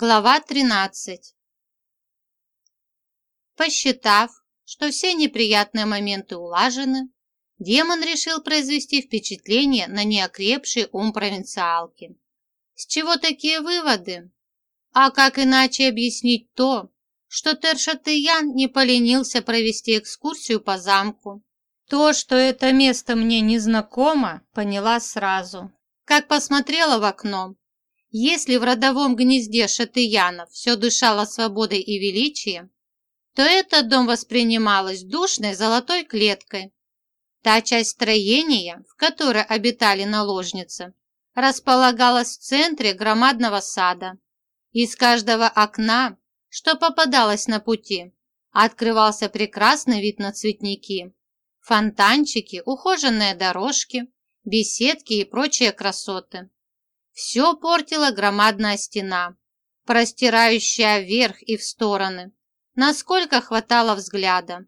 Глава 13 Посчитав, что все неприятные моменты улажены, демон решил произвести впечатление на неокрепший ум провинциалки. С чего такие выводы? А как иначе объяснить то, что Тершатыян не поленился провести экскурсию по замку? То, что это место мне незнакомо, поняла сразу. Как посмотрела в окно, если в родовом гнезде Шатыянов все дышало свободой и величием, то этот дом воспринималось душной золотой клеткой. Та часть строения, в которой обитали наложницы, располагалась в центре громадного сада. Из каждого окна, что попадалось на пути, открывался прекрасный вид на цветники, фонтанчики, ухоженные дорожки, беседки и прочие красоты. Все портила громадная стена, простирающая вверх и в стороны, насколько хватало взгляда.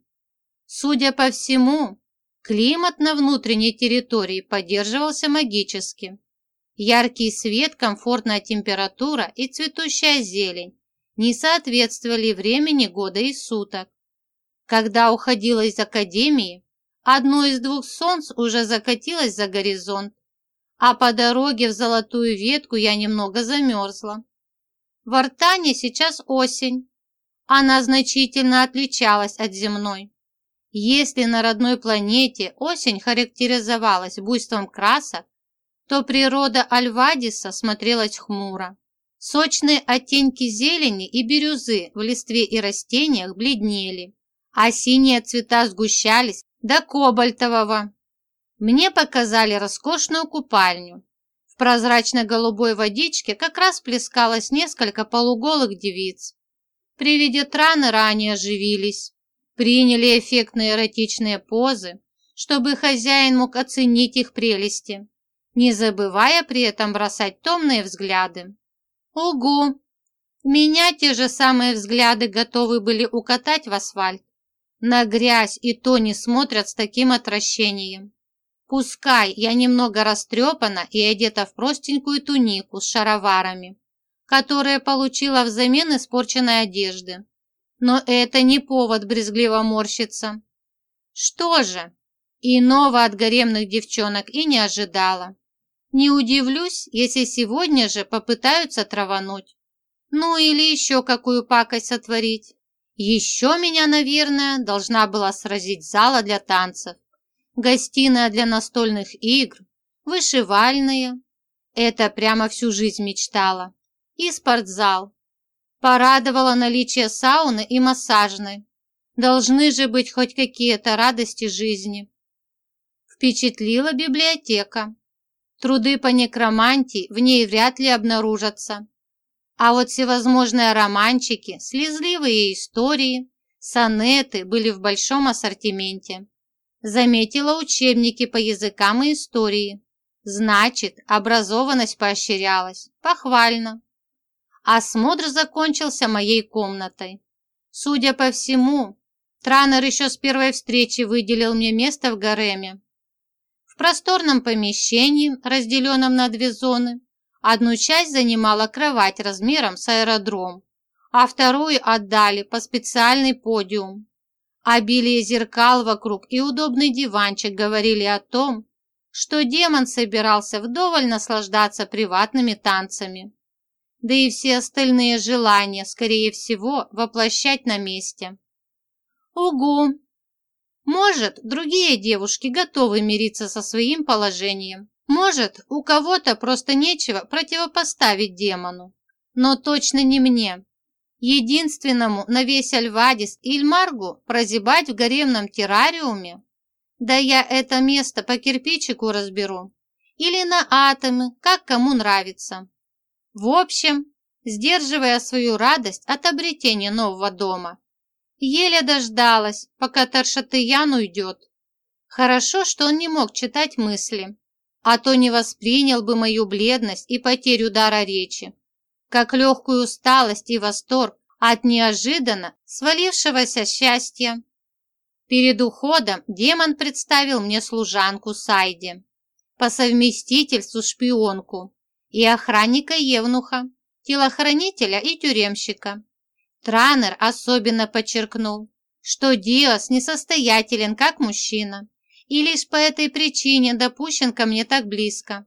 Судя по всему, климат на внутренней территории поддерживался магически. Яркий свет, комфортная температура и цветущая зелень не соответствовали времени года и суток. Когда уходила из академии, одно из двух солнц уже закатилось за горизонт, а по дороге в Золотую Ветку я немного замерзла. В Артане сейчас осень. Она значительно отличалась от земной. Если на родной планете осень характеризовалась буйством красок, то природа Альвадиса смотрелась хмуро. Сочные оттенки зелени и бирюзы в листве и растениях бледнели, а синие цвета сгущались до кобальтового. Мне показали роскошную купальню. В прозрачно-голубой водичке как раз плескалось несколько полуголых девиц. При виде траны ранее оживились, приняли эффектные эротичные позы, чтобы хозяин мог оценить их прелести, не забывая при этом бросать томные взгляды. Угу! Меня те же самые взгляды готовы были укатать в асфальт. На грязь и то не смотрят с таким отвращением. Пускай я немного растрепана и одета в простенькую тунику с шароварами, которые получила взамен испорченной одежды. Но это не повод брезгливо морщиться. Что же, иного от гаремных девчонок и не ожидала. Не удивлюсь, если сегодня же попытаются травануть. Ну или еще какую пакость сотворить. Еще меня, наверное, должна была сразить зала для танцев гостиная для настольных игр, вышивальная. Это прямо всю жизнь мечтала. И спортзал. Порадовало наличие сауны и массажной. Должны же быть хоть какие-то радости жизни. Впечатлила библиотека. Труды по некромантии в ней вряд ли обнаружатся. А вот всевозможные романчики, слезливые истории, сонеты были в большом ассортименте. Заметила учебники по языкам и истории. Значит, образованность поощрялась. Похвально. Осмотр закончился моей комнатой. Судя по всему, Транер еще с первой встречи выделил мне место в гареме. В просторном помещении, разделенном на две зоны, одну часть занимала кровать размером с аэродром, а вторую отдали по специальный подиум. Обилие зеркал вокруг и удобный диванчик говорили о том, что демон собирался вдоволь наслаждаться приватными танцами. Да и все остальные желания, скорее всего, воплощать на месте. Угу! Может, другие девушки готовы мириться со своим положением. Может, у кого-то просто нечего противопоставить демону. Но точно не мне. Единственному на весь Альвадис Ильмаргу прозябать в гаремном террариуме? Да я это место по кирпичику разберу. Или на атомы, как кому нравится. В общем, сдерживая свою радость от обретения нового дома, еле дождалась, пока Таршатыян уйдет. Хорошо, что он не мог читать мысли, а то не воспринял бы мою бледность и потерю дара речи как легкую усталость и восторг от неожиданно свалившегося счастья. Перед уходом демон представил мне служанку Сайди, по совместительству шпионку и охранника Евнуха, телохранителя и тюремщика. Транер особенно подчеркнул, что Диос несостоятелен как мужчина и лишь по этой причине допущен ко мне так близко.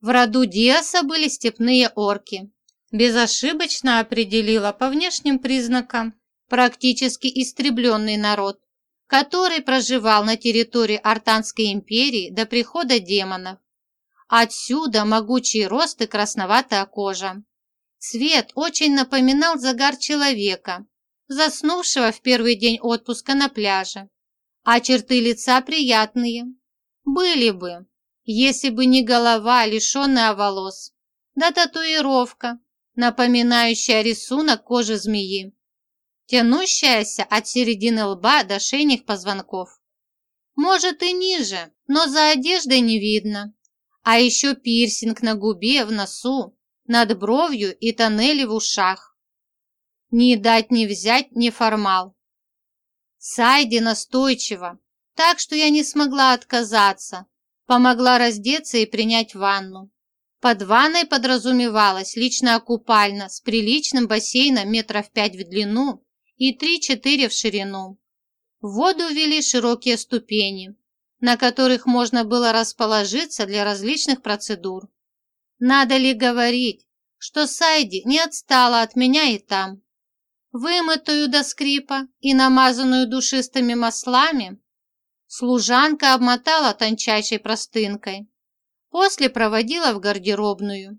В роду Диоса были степные орки. Безошибочно определила по внешним признакам практически истребленный народ, который проживал на территории Артанской империи до прихода демонов. Отсюда могучий рост и красноватая кожа. Цвет очень напоминал загар человека, заснувшего в первый день отпуска на пляже. А черты лица приятные. Были бы, если бы не голова, лишенная волос, да татуировка, напоминающая рисунок кожи змеи, тянущаяся от середины лба до шейных позвонков. Может и ниже, но за одеждой не видно. А еще пирсинг на губе, в носу, над бровью и тоннели в ушах. Не дать не взять неформал. Сайди настойчиво, так что я не смогла отказаться, помогла раздеться и принять ванну. Под ванной подразумевалась личная купальня с приличным бассейном метров пять в длину и три-четыре в ширину. В воду ввели широкие ступени, на которых можно было расположиться для различных процедур. Надо ли говорить, что Сайди не отстала от меня и там? Вымытую до скрипа и намазанную душистыми маслами, служанка обмотала тончайшей простынкой. После проводила в гардеробную,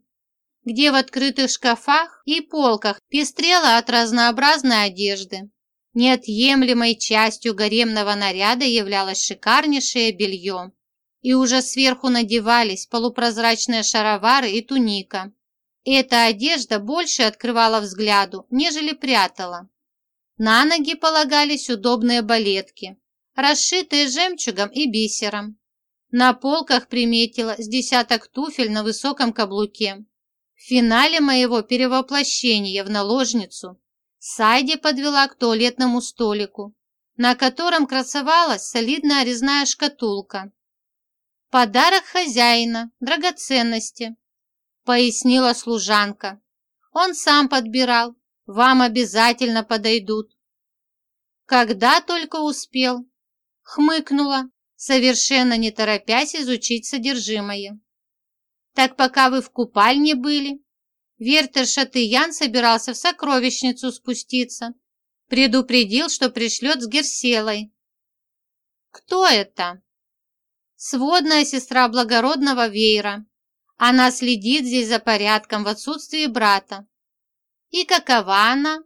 где в открытых шкафах и полках пестрела от разнообразной одежды. Неотъемлемой частью гаремного наряда являлось шикарнейшее белье и уже сверху надевались полупрозрачные шаровары и туника. Эта одежда больше открывала взгляду, нежели прятала. На ноги полагались удобные балетки, расшитые жемчугом и бисером. На полках приметила с десяток туфель на высоком каблуке. В финале моего перевоплощения в наложницу Сайди подвела к туалетному столику, на котором красовалась солидная резная шкатулка «Подарок хозяина, драгоценности», — пояснила служанка. «Он сам подбирал, вам обязательно подойдут». «Когда только успел», — хмыкнула, совершенно не торопясь изучить содержимое. «Так пока вы в купальне были, Вертер Шатыян собирался в сокровищницу спуститься, предупредил, что пришлет с Герселой». «Кто это?» сводная сестра благородного веера. Она следит здесь за порядком в отсутствии брата. И какова она?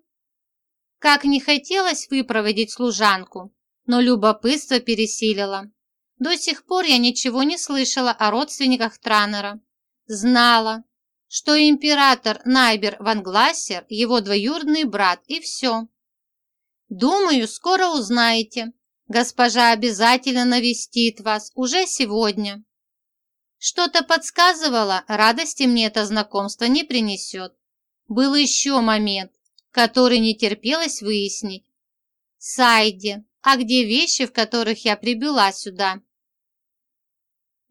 Как не хотелось выпроводить служанку, но любопытство пересилило. До сих пор я ничего не слышала о родственниках Транера. Знала, что император Найбер Ванглассер – его двоюродный брат, и все. Думаю, скоро узнаете, Госпожа обязательно навестит вас уже сегодня. Что-то подсказывало, радости мне это знакомство не принесет. Был еще момент, который не терпелось выяснить. Сайди, а где вещи, в которых я прибыла сюда?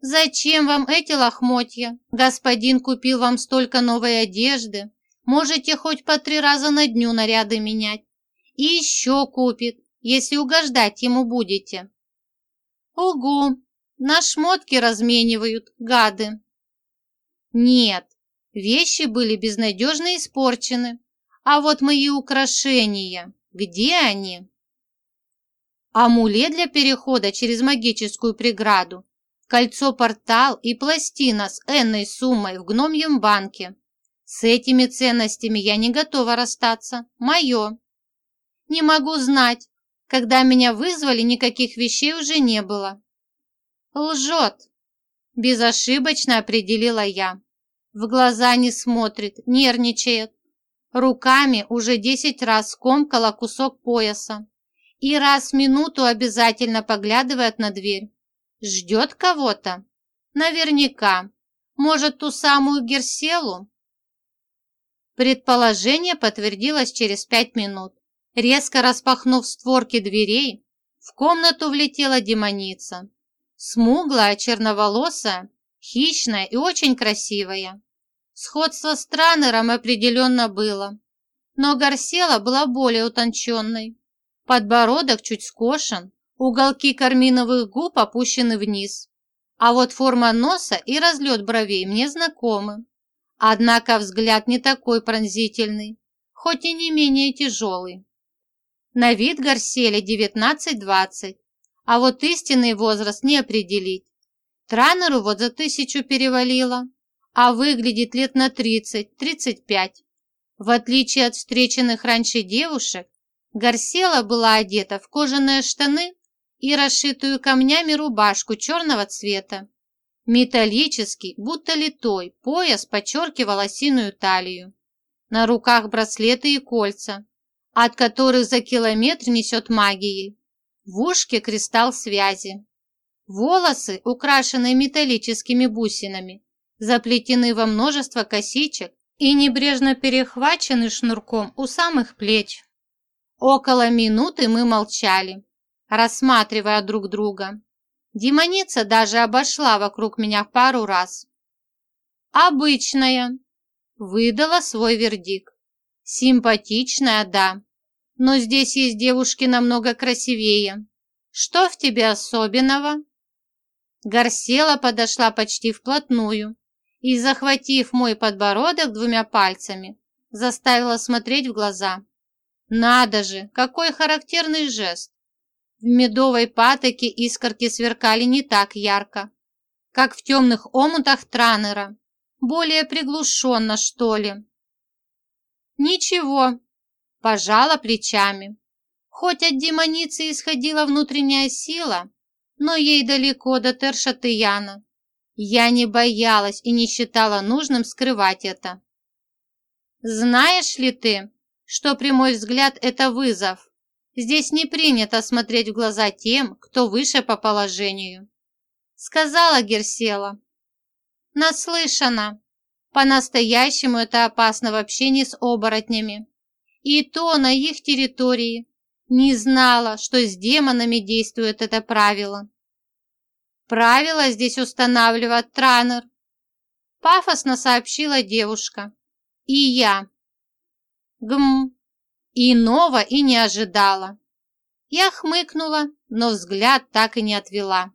Зачем вам эти лохмотья? Господин купил вам столько новой одежды. Можете хоть по три раза на дню наряды менять. И еще купит если угождать ему будете». «Угу, на шмотки разменивают, гады». «Нет, вещи были безнадежно испорчены. А вот мои украшения, где они?» Амулет для перехода через магическую преграду, кольцо-портал и пластина с энной суммой в гномьем банке. С этими ценностями я не готова расстаться. Мое. Не могу знать, когда меня вызвали, никаких вещей уже не было. Лжет. Безошибочно определила я. В глаза не смотрит, нервничает. Руками уже десять раз скомкала кусок пояса. И раз в минуту обязательно поглядывает на дверь. Ждет кого-то? Наверняка. Может, ту самую Герселу? Предположение подтвердилось через пять минут. Резко распахнув створки дверей, в комнату влетела демоница. Смуглая, черноволосая, хищная и очень красивая. Сходство с Транером определенно было, но Гарсела была более утонченной. Подбородок чуть скошен, уголки карминовых губ опущены вниз, а вот форма носа и разлет бровей мне знакомы. Однако взгляд не такой пронзительный, хоть и не менее тяжелый. На вид Гарселе 19-20, а вот истинный возраст не определить. Транеру вот за тысячу перевалило, а выглядит лет на 30-35. В отличие от встреченных раньше девушек, Гарсела была одета в кожаные штаны и расшитую камнями рубашку черного цвета. Металлический, будто литой, пояс подчеркивал осиную талию. На руках браслеты и кольца, от которых за километр несет магией. В ушке кристалл связи. Волосы, украшенные металлическими бусинами, заплетены во множество косичек и небрежно перехвачены шнурком у самых плеч. Около минуты мы молчали, рассматривая друг друга. Демоница даже обошла вокруг меня пару раз. «Обычная», — выдала свой вердикт. «Симпатичная, да, но здесь есть девушки намного красивее. Что в тебе особенного?» Гарсела подошла почти вплотную и, захватив мой подбородок двумя пальцами, заставила смотреть в глаза. «Надо же, какой характерный жест! В медовой патоке искорки сверкали не так ярко, как в темных омутах Транера, более приглушенно, что ли. Ничего, пожала плечами. Хоть от демоницы исходила внутренняя сила, но ей далеко до Тершатыяна. Я не боялась и не считала нужным скрывать это. Знаешь ли ты, что прямой взгляд – это вызов, Здесь не принято смотреть в глаза тем, кто выше по положению. Сказала Герсела. Наслышана. По-настоящему это опасно в общении с оборотнями. И то на их территории. Не знала, что с демонами действует это правило. Правила здесь устанавливает Транер. Пафосно сообщила девушка. И я. Гм. Иного и не ожидала. Я хмыкнула, но взгляд так и не отвела.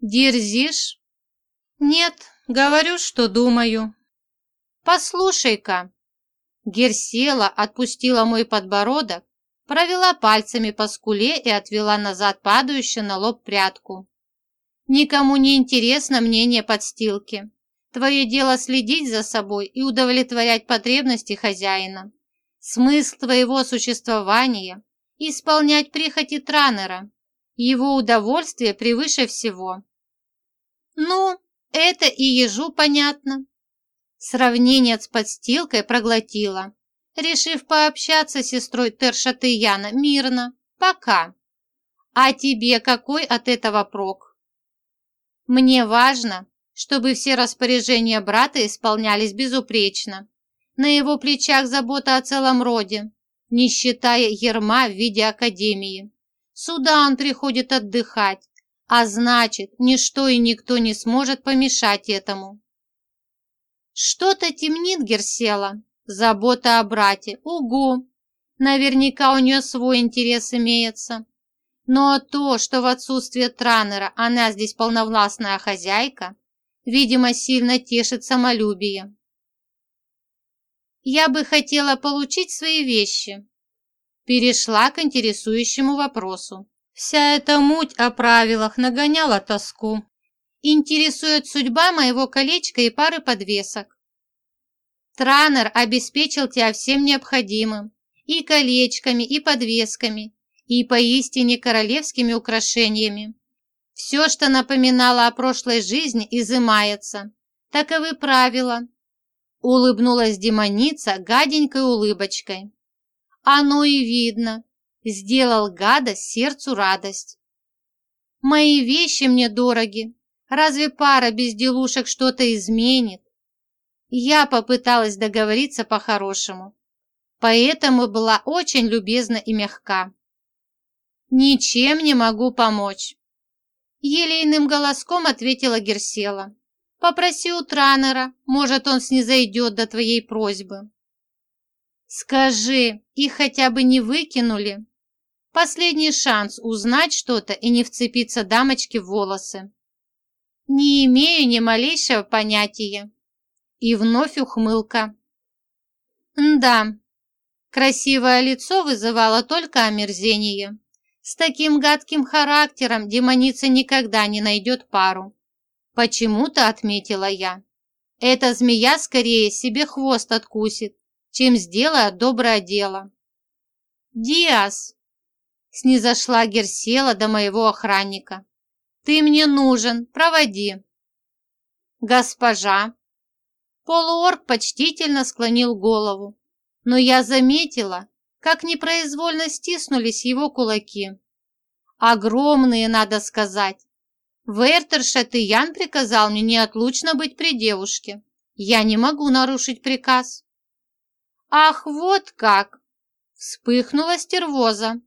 «Дерзишь?» «Нет, говорю, что думаю». «Послушай-ка». Герсела отпустила мой подбородок, провела пальцами по скуле и отвела назад падающую на лоб прядку. «Никому не интересно мнение подстилки. Твое дело следить за собой и удовлетворять потребности хозяина. Смысл твоего существования – исполнять прихоти Транера. Его удовольствие превыше всего. Ну, это и ежу понятно. Сравнение с подстилкой проглотила, решив пообщаться с сестрой Тершатыяна мирно. Пока. А тебе какой от этого прок? Мне важно, чтобы все распоряжения брата исполнялись безупречно. На его плечах забота о целом роде, не считая ерма в виде академии. Сюда он приходит отдыхать, а значит, ничто и никто не сможет помешать этому. Что-то темнит Герсела. Забота о брате. Угу. Наверняка у нее свой интерес имеется. Но то, что в отсутствие Транера она здесь полновластная хозяйка, видимо, сильно тешит самолюбие. Я бы хотела получить свои вещи. Перешла к интересующему вопросу. Вся эта муть о правилах нагоняла тоску. Интересует судьба моего колечка и пары подвесок. Транер обеспечил тебя всем необходимым. И колечками, и подвесками, и поистине королевскими украшениями. Все, что напоминало о прошлой жизни, изымается. Таковы правила, Улыбнулась демоница гаденькой улыбочкой. Оно и видно. Сделал гадость сердцу радость. Мои вещи мне дороги. Разве пара безделушек что-то изменит? Я попыталась договориться по-хорошему. Поэтому была очень любезна и мягка. «Ничем не могу помочь», — елейным голоском ответила Герсела. Попроси у Транера, может, он снизойдет до твоей просьбы. Скажи, их хотя бы не выкинули? Последний шанс узнать что-то и не вцепиться дамочке в волосы. Не имею ни малейшего понятия. И вновь ухмылка. Да, красивое лицо вызывало только омерзение. С таким гадким характером демоница никогда не найдет пару. Почему-то отметила я. Эта змея скорее себе хвост откусит, чем сделает доброе дело. «Диас!» Снизошла Герсела до моего охранника. «Ты мне нужен, проводи». «Госпожа!» Полуорг почтительно склонил голову, но я заметила, как непроизвольно стиснулись его кулаки. Огромные, надо сказать. Вертер Шатыян приказал мне неотлучно быть при девушке. Я не могу нарушить приказ. Ах, вот как! Вспыхнула стервоза.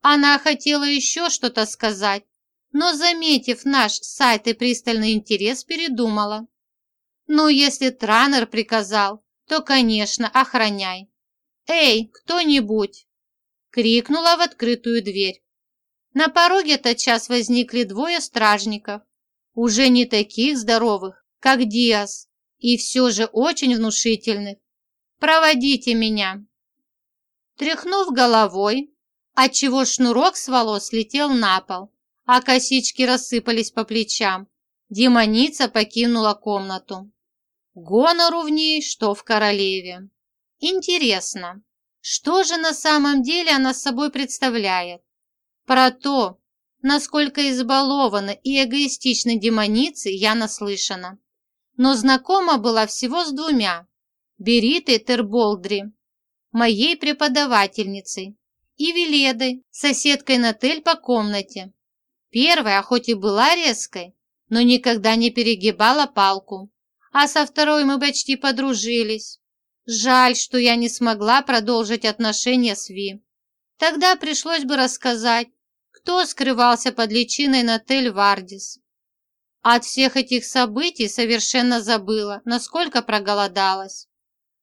Она хотела еще что-то сказать, но, заметив наш сайт и пристальный интерес, передумала. Ну, если Транер приказал, то, конечно, охраняй. «Эй, кто-нибудь!» — крикнула в открытую дверь. На пороге тотчас возникли двое стражников, уже не таких здоровых, как Диас, и все же очень внушительных. «Проводите меня!» Тряхнув головой, отчего шнурок с волос слетел на пол, а косички рассыпались по плечам, демоница покинула комнату. Гонору в ней, что в королеве. Интересно, что же на самом деле она собой представляет? Про то, насколько избалована и эгоистична демоницы, я наслышана. Но знакома была всего с двумя – Беритой Терболдри, моей преподавательницей, и Веледой, соседкой Натель по комнате. Первая, хоть и была резкой, но никогда не перегибала палку, а со второй мы почти подружились. Жаль, что я не смогла продолжить отношения с Ви. Тогда пришлось бы рассказать, кто скрывался под личиной Натель Вардис. От всех этих событий совершенно забыла, насколько проголодалась.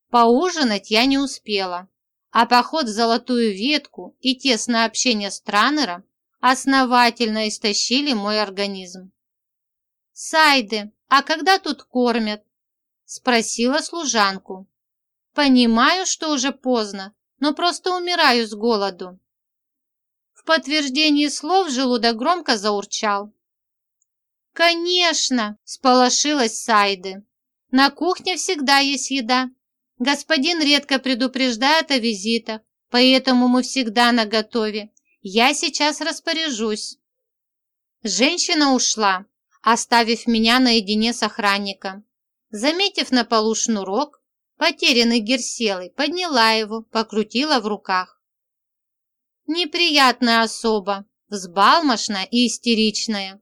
Поужинать я не успела, а поход в Золотую Ветку и тесное общение с Транером основательно истощили мой организм. «Сайды, а когда тут кормят?» – спросила служанку. «Понимаю, что уже поздно, но просто умираю с голоду». Подтверждении слов желудок громко заурчал. «Конечно!» – сполошилась Сайды. «На кухне всегда есть еда. Господин редко предупреждает о визитах, поэтому мы всегда наготове. Я сейчас распоряжусь». Женщина ушла, оставив меня наедине с охранником. Заметив на полу шнурок, потерянный Герселой, подняла его, покрутила в руках. Неприятная особа, взбалмошная и истеричная.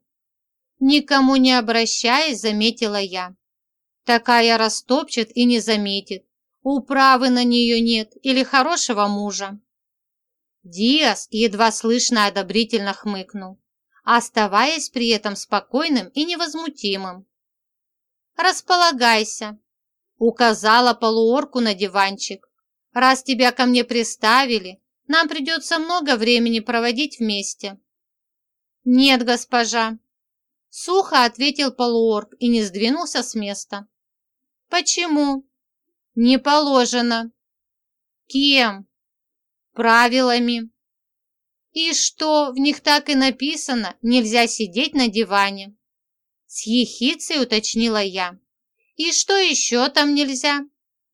Никому не обращаясь, заметила я. Такая растопчет и не заметит. Управы на нее нет или хорошего мужа. Диас едва слышно одобрительно хмыкнул, оставаясь при этом спокойным и невозмутимым. «Располагайся», — указала полуорку на диванчик. «Раз тебя ко мне приставили, нам придется много времени проводить вместе». «Нет, госпожа», — сухо ответил полуорк и не сдвинулся с места. «Почему?» «Не положено». «Кем?» «Правилами». «И что, в них так и написано, нельзя сидеть на диване?» С ехицей уточнила я. «И что еще там нельзя?»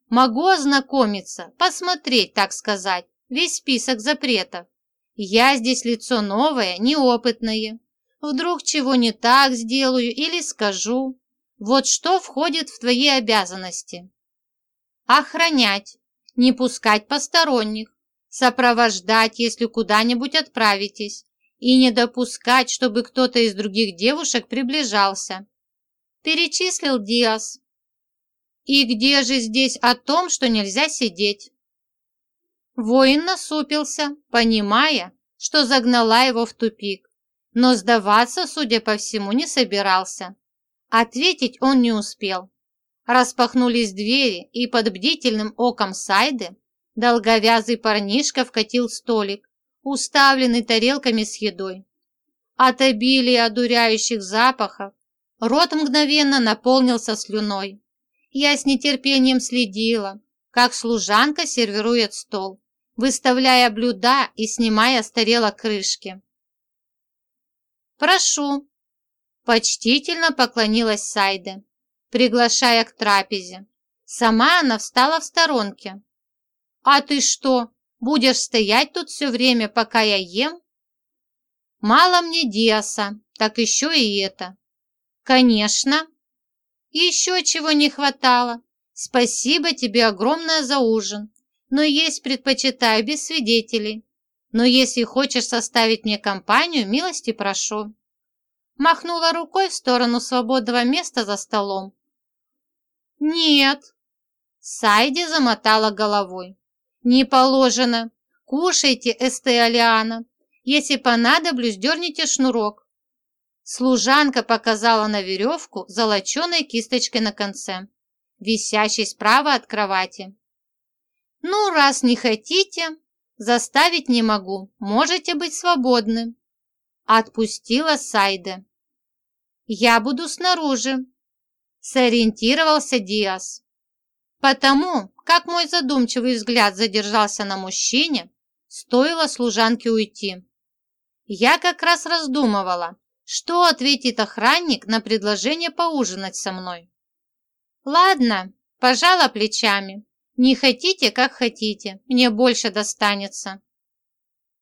«Могу ознакомиться, посмотреть, так сказать, весь список запретов. Я здесь лицо новое, неопытное. Вдруг чего не так сделаю или скажу. Вот что входит в твои обязанности. Охранять, не пускать посторонних, сопровождать, если куда-нибудь отправитесь, и не допускать, чтобы кто-то из других девушек приближался. Перечислил Диас. И где же здесь о том, что нельзя сидеть? Воин насупился, понимая, что загнала его в тупик, но сдаваться, судя по всему, не собирался. Ответить он не успел. Распахнулись двери, и под бдительным оком Сайды долговязый парнишка вкатил столик, уставленный тарелками с едой. От обилия одуряющих запахов рот мгновенно наполнился слюной. Я с нетерпением следила, как служанка сервирует стол, выставляя блюда и снимая с тарелок крышки. «Прошу!» – почтительно поклонилась Сайде, приглашая к трапезе. Сама она встала в сторонке. «А ты что, будешь стоять тут все время, пока я ем?» «Мало мне Диаса, так еще и это». «Конечно!» «И еще чего не хватало. Спасибо тебе огромное за ужин, но есть предпочитаю без свидетелей. Но если хочешь составить мне компанию, милости прошу». Махнула рукой в сторону свободного места за столом. «Нет!» Сайди замотала головой. «Не положено. Кушайте, Эстеалиана. Если понадоблюсь, дерните шнурок». Служанка показала на веревку золоченой кисточкой на конце, висящей справа от кровати. «Ну, раз не хотите, заставить не могу. Можете быть свободны». Отпустила Сайде. «Я буду снаружи», – сориентировался Диас. Потому, как мой задумчивый взгляд задержался на мужчине, стоило служанке уйти. Я как раз раздумывала, что ответит охранник на предложение поужинать со мной. Ладно, пожала плечами. Не хотите, как хотите, мне больше достанется.